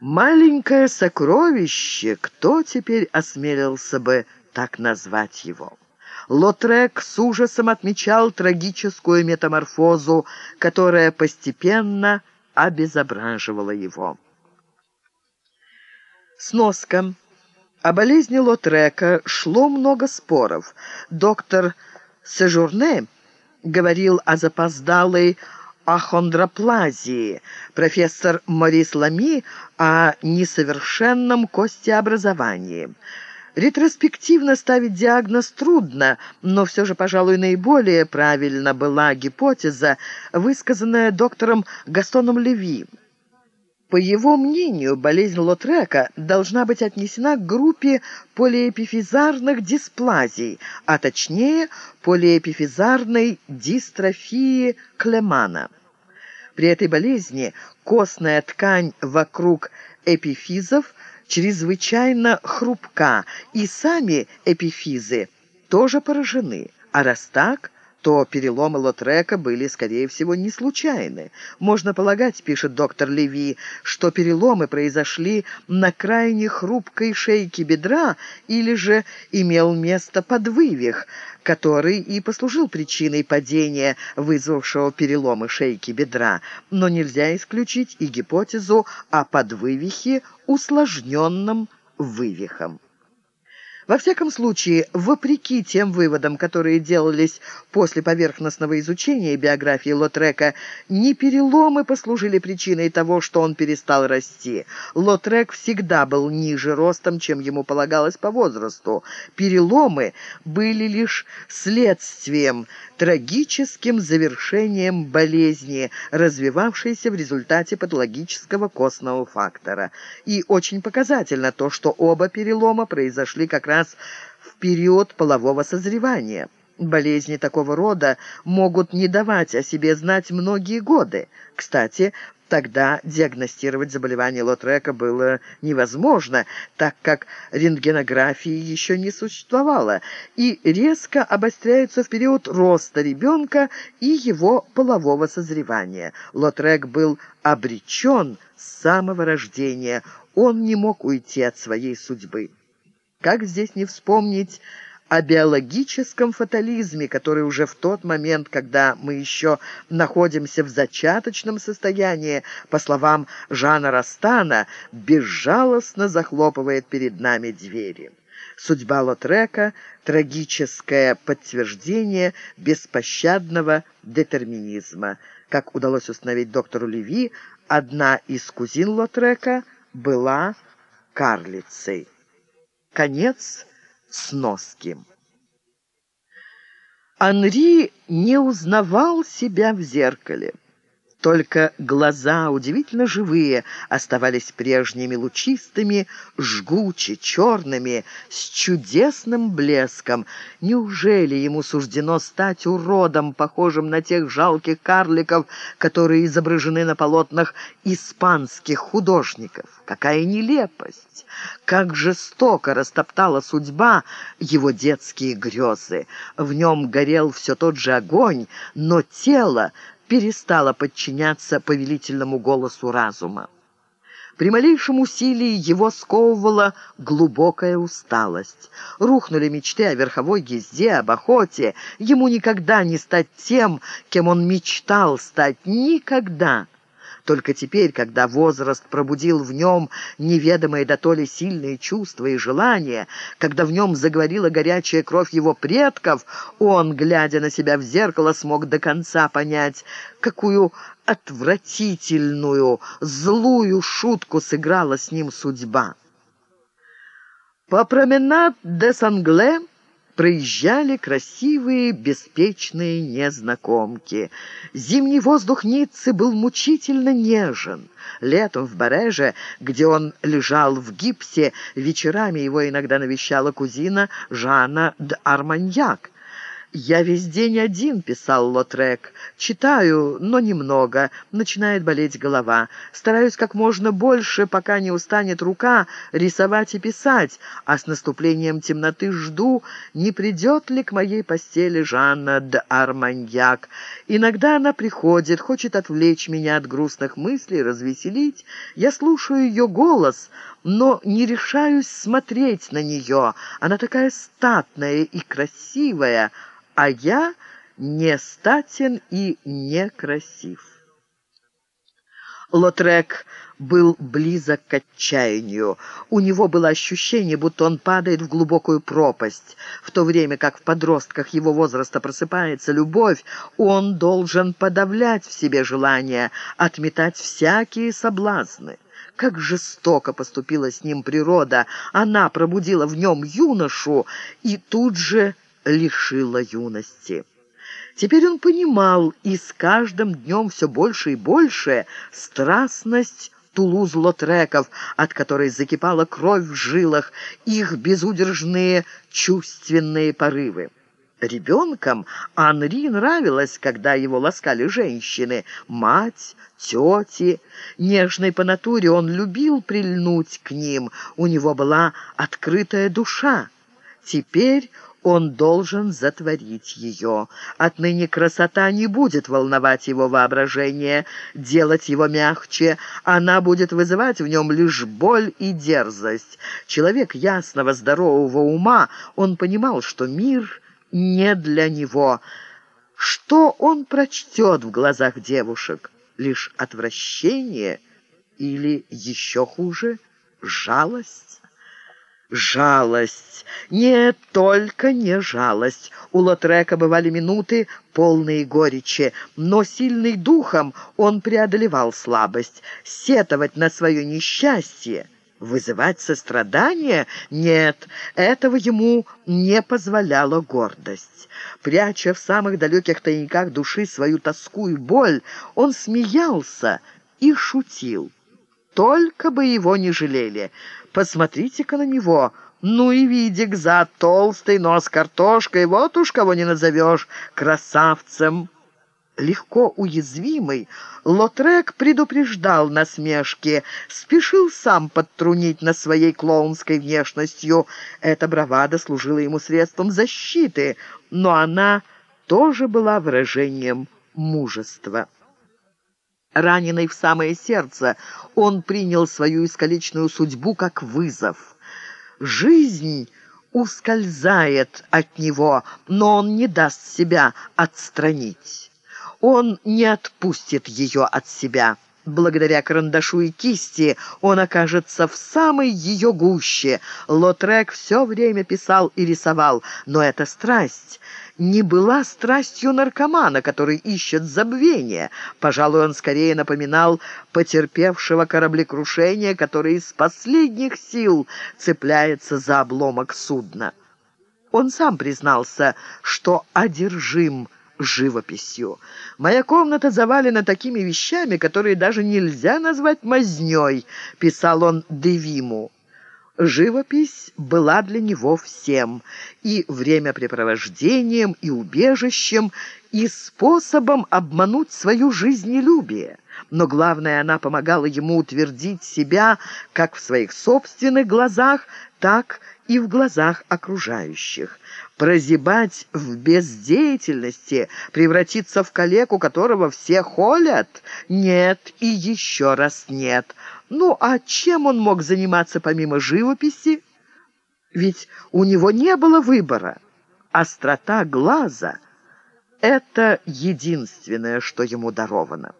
Маленькое сокровище, кто теперь осмелился бы так назвать его? Лотрек с ужасом отмечал трагическую метаморфозу, которая постепенно обезображивала его. Сноска. О болезни Лотрека шло много споров. Доктор Сежурне говорил о запоздалой ахондроплазии, профессор Морис Лами о несовершенном костеобразовании. Ретроспективно ставить диагноз трудно, но все же, пожалуй, наиболее правильно была гипотеза, высказанная доктором Гастоном Леви. По его мнению, болезнь Лотрека должна быть отнесена к группе полиэпифизарных дисплазий, а точнее полиэпифизарной дистрофии Клемана. При этой болезни костная ткань вокруг эпифизов чрезвычайно хрупка, и сами эпифизы тоже поражены. А раз так, то переломы Лотрека были, скорее всего, не случайны. Можно полагать, пишет доктор Леви, что переломы произошли на крайне хрупкой шейке бедра или же имел место подвывих, который и послужил причиной падения, вызвавшего переломы шейки бедра, но нельзя исключить и гипотезу о подвывихе, усложненном вывихом. Во всяком случае, вопреки тем выводам, которые делались после поверхностного изучения биографии Лотрека, не переломы послужили причиной того, что он перестал расти. Лотрек всегда был ниже ростом, чем ему полагалось по возрасту. Переломы были лишь следствием, трагическим завершением болезни, развивавшейся в результате патологического костного фактора. И очень показательно то, что оба перелома произошли как раз раз в период полового созревания. Болезни такого рода могут не давать о себе знать многие годы. Кстати, Тогда диагностировать заболевание Лотрека было невозможно, так как рентгенографии еще не существовало, и резко обостряются в период роста ребенка и его полового созревания. Лотрек был обречен с самого рождения, он не мог уйти от своей судьбы. Как здесь не вспомнить о биологическом фатализме, который уже в тот момент, когда мы еще находимся в зачаточном состоянии, по словам Жана Растана, безжалостно захлопывает перед нами двери. Судьба Лотрека — трагическое подтверждение беспощадного детерминизма. Как удалось установить доктору Леви, одна из кузин Лотрека была карлицей. Конец сноски. Анри не узнавал себя в зеркале. Только глаза, удивительно живые, оставались прежними лучистыми, жгуче, черными, с чудесным блеском. Неужели ему суждено стать уродом, похожим на тех жалких карликов, которые изображены на полотнах испанских художников? Какая нелепость! Как жестоко растоптала судьба его детские грезы! В нем горел все тот же огонь, но тело перестала подчиняться повелительному голосу разума. При малейшем усилии его сковывала глубокая усталость. Рухнули мечты о верховой езде, об охоте. Ему никогда не стать тем, кем он мечтал стать. Никогда. Только теперь, когда возраст пробудил в нем неведомые до то ли сильные чувства и желания, когда в нем заговорила горячая кровь его предков, он, глядя на себя в зеркало, смог до конца понять, какую отвратительную, злую шутку сыграла с ним судьба. По променад де Сангле проезжали красивые, беспечные незнакомки. Зимний воздух Ниццы был мучительно нежен. Летом в Бареже, где он лежал в гипсе, вечерами его иногда навещала кузина Жанна де Арманьяк. «Я весь день один», — писал Лотрек. «Читаю, но немного. Начинает болеть голова. Стараюсь как можно больше, пока не устанет рука, рисовать и писать, а с наступлением темноты жду, не придет ли к моей постели Жанна де Арманьяк. Иногда она приходит, хочет отвлечь меня от грустных мыслей, развеселить. Я слушаю ее голос, но не решаюсь смотреть на нее. Она такая статная и красивая» а я не статен и некрасив. Лотрек был близок к отчаянию. У него было ощущение, будто он падает в глубокую пропасть. В то время как в подростках его возраста просыпается любовь, он должен подавлять в себе желания, отметать всякие соблазны. Как жестоко поступила с ним природа! Она пробудила в нем юношу и тут же лишила юности. Теперь он понимал, и с каждым днем все больше и больше, страстность Тулуз-Лотреков, от которой закипала кровь в жилах, их безудержные чувственные порывы. Ребенком Анри нравилось, когда его ласкали женщины, мать, тети. Нежной по натуре он любил прильнуть к ним, у него была открытая душа. Теперь он должен затворить ее. Отныне красота не будет волновать его воображение, делать его мягче. Она будет вызывать в нем лишь боль и дерзость. Человек ясного, здорового ума, он понимал, что мир не для него. Что он прочтет в глазах девушек? Лишь отвращение или, еще хуже, жалость? Жалость. Нет, только не жалость. У Лотрека бывали минуты, полные горечи, но сильный духом он преодолевал слабость. Сетовать на свое несчастье, вызывать сострадание? Нет, этого ему не позволяла гордость. Пряча в самых далеких тайниках души свою тоску и боль, он смеялся и шутил. Только бы его не жалели. Посмотрите-ка на него. Ну и видик за толстый нос картошкой, вот уж кого не назовешь красавцем. Легко уязвимый, Лотрек предупреждал насмешки, спешил сам подтрунить на своей клоунской внешностью. Эта бравада служила ему средством защиты, но она тоже была выражением мужества. Раненый в самое сердце, он принял свою искалеченную судьбу как вызов. Жизнь ускользает от него, но он не даст себя отстранить. Он не отпустит ее от себя. Благодаря карандашу и кисти он окажется в самой ее гуще. Лотрек все время писал и рисовал, но эта страсть не была страстью наркомана, который ищет забвения. Пожалуй, он скорее напоминал потерпевшего кораблекрушения, который из последних сил цепляется за обломок судна. Он сам признался, что одержим живописью. «Моя комната завалена такими вещами, которые даже нельзя назвать мазнёй», — писал он Девиму. Живопись была для него всем — и времяпрепровождением, и убежищем, и способом обмануть свою жизнелюбие. Но главное, она помогала ему утвердить себя как в своих собственных глазах, так и в глазах окружающих. Прозябать в бездеятельности, превратиться в калеку, которого все холят? Нет и еще раз нет. Ну, а чем он мог заниматься помимо живописи? Ведь у него не было выбора. Острота глаза — это единственное, что ему даровано.